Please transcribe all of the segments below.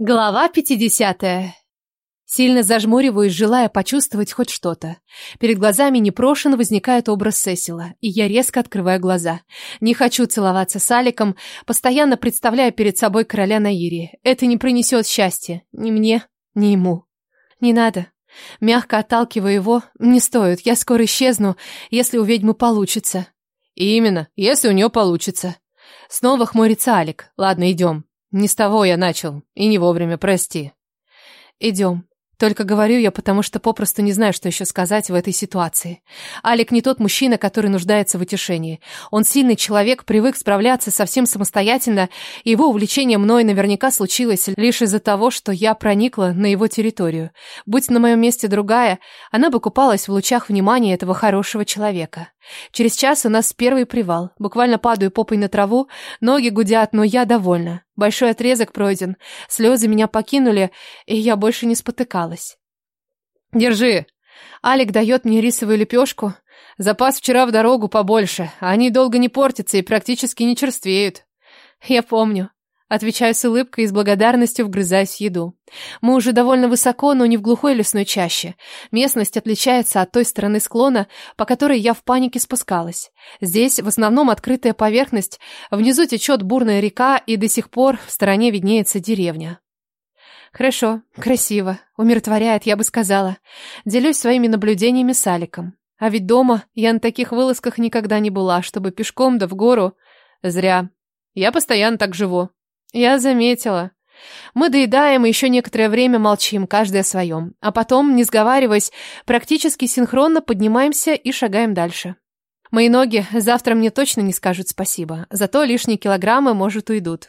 Глава 50. Сильно зажмуриваюсь, желая почувствовать хоть что-то. Перед глазами непрошено возникает образ Сесила, и я резко открываю глаза. Не хочу целоваться с Аликом, постоянно представляя перед собой короля Наири. Это не принесет счастья ни мне, ни ему. Не надо. Мягко отталкиваю его. Не стоит, я скоро исчезну, если у ведьмы получится. И именно, если у нее получится. Снова хмурится Алик. Ладно, идем. Не с того я начал, и не вовремя, прости. Идем. Только говорю я, потому что попросту не знаю, что еще сказать в этой ситуации. Алик не тот мужчина, который нуждается в утешении. Он сильный человек, привык справляться совсем самостоятельно, и его увлечение мной наверняка случилось лишь из-за того, что я проникла на его территорию. Будь на моем месте другая, она бы купалась в лучах внимания этого хорошего человека. Через час у нас первый привал. Буквально падаю попой на траву, ноги гудят, но я довольна. Большой отрезок пройден, слезы меня покинули, и я больше не спотыкалась. «Держи!» Алик дает мне рисовую лепешку. Запас вчера в дорогу побольше, они долго не портятся и практически не черствеют. Я помню. Отвечаю с улыбкой и с благодарностью вгрызаюсь в еду. Мы уже довольно высоко, но не в глухой лесной чаще. Местность отличается от той стороны склона, по которой я в панике спускалась. Здесь в основном открытая поверхность, внизу течет бурная река, и до сих пор в стороне виднеется деревня. Хорошо, красиво, умиротворяет, я бы сказала. Делюсь своими наблюдениями с Аликом. А ведь дома я на таких вылазках никогда не была, чтобы пешком да в гору. Зря. Я постоянно так живу. Я заметила. Мы доедаем и еще некоторое время молчим, каждый о своем. А потом, не сговариваясь, практически синхронно поднимаемся и шагаем дальше. Мои ноги завтра мне точно не скажут спасибо. Зато лишние килограммы, может, уйдут.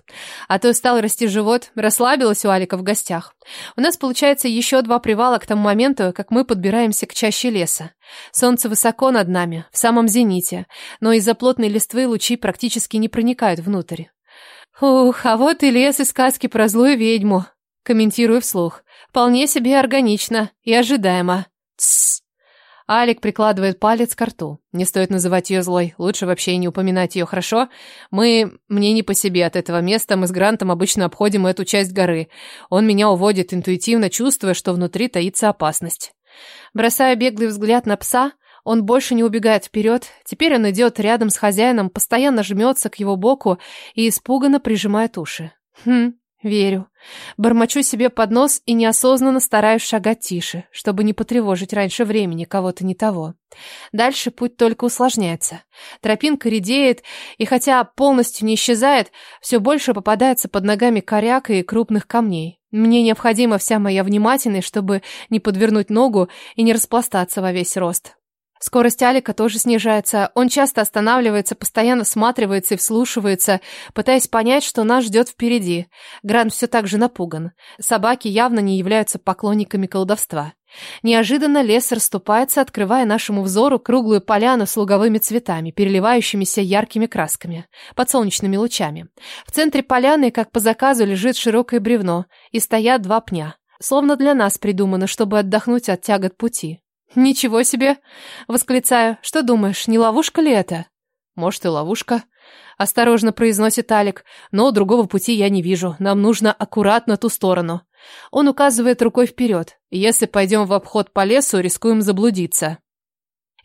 А то стал расти живот, расслабилась у Алика в гостях. У нас получается еще два привала к тому моменту, как мы подбираемся к чаще леса. Солнце высоко над нами, в самом зените, но из-за плотной листвы лучи практически не проникают внутрь. Ух, а вот и лес из сказки про злую ведьму. Комментирую вслух. Вполне себе органично и ожидаемо. Тссс. Алик прикладывает палец к рту. Не стоит называть ее злой. Лучше вообще не упоминать ее, хорошо? Мы... Мне не по себе от этого места. Мы с Грантом обычно обходим эту часть горы. Он меня уводит, интуитивно чувствуя, что внутри таится опасность. Бросаю беглый взгляд на пса, он больше не убегает вперед. Теперь он идет рядом с хозяином, постоянно жмется к его боку и испуганно прижимает уши. Хм, верю. Бормочу себе под нос и неосознанно стараюсь шагать тише, чтобы не потревожить раньше времени кого-то не того. Дальше путь только усложняется. Тропинка редеет, и хотя полностью не исчезает, все больше попадается под ногами коряк и крупных камней. Мне необходима вся моя внимательность, чтобы не подвернуть ногу и не распластаться во весь рост. Скорость Алика тоже снижается. Он часто останавливается, постоянно всматривается и вслушивается, пытаясь понять, что нас ждет впереди. Грант все так же напуган. Собаки явно не являются поклонниками колдовства. Неожиданно лес расступается, открывая нашему взору круглую поляну с луговыми цветами, переливающимися яркими красками, под солнечными лучами. В центре поляны, как по заказу, лежит широкое бревно, и стоят два пня. Словно для нас придумано, чтобы отдохнуть от тягот пути. «Ничего себе!» — восклицаю. «Что думаешь, не ловушка ли это?» «Может, и ловушка», — осторожно произносит Алик. «Но другого пути я не вижу. Нам нужно аккуратно ту сторону». Он указывает рукой вперед. «Если пойдем в обход по лесу, рискуем заблудиться».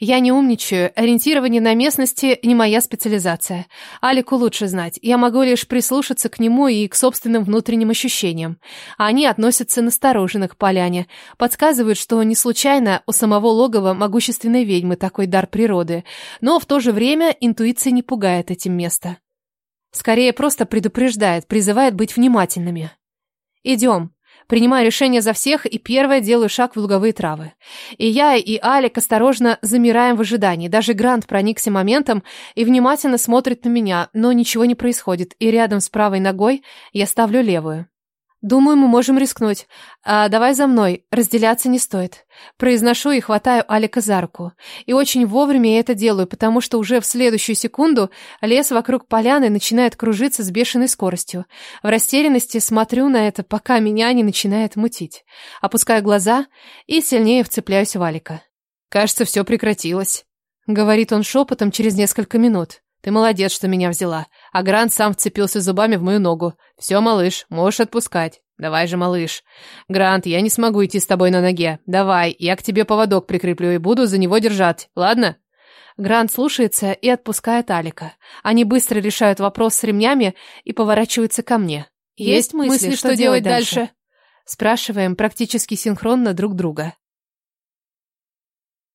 Я не умничаю, ориентирование на местности не моя специализация. Алику лучше знать. Я могу лишь прислушаться к нему и к собственным внутренним ощущениям. Они относятся настороженно к поляне. Подсказывают, что не случайно у самого логова могущественной ведьмы такой дар природы. Но в то же время интуиция не пугает этим место. Скорее просто предупреждает, призывает быть внимательными. «Идем», Принимаю решение за всех и первое делаю шаг в луговые травы. И я, и Алик осторожно замираем в ожидании. Даже Грант проникся моментом и внимательно смотрит на меня, но ничего не происходит, и рядом с правой ногой я ставлю левую. Думаю, мы можем рискнуть. А давай за мной, разделяться не стоит. Произношу и хватаю Алика за руку. И очень вовремя я это делаю, потому что уже в следующую секунду лес вокруг поляны начинает кружиться с бешеной скоростью. В растерянности смотрю на это, пока меня не начинает мутить. Опускаю глаза и сильнее вцепляюсь в Алика. «Кажется, все прекратилось», — говорит он шепотом через несколько минут. «Ты молодец, что меня взяла. А Грант сам вцепился зубами в мою ногу. Все, малыш, можешь отпускать». Давай же, малыш. Грант, я не смогу идти с тобой на ноге. Давай, я к тебе поводок прикреплю и буду за него держать, ладно? Грант слушается и отпускает Алика. Они быстро решают вопрос с ремнями и поворачиваются ко мне. Есть, мысли, что, делать дальше? Спрашиваем практически синхронно друг друга.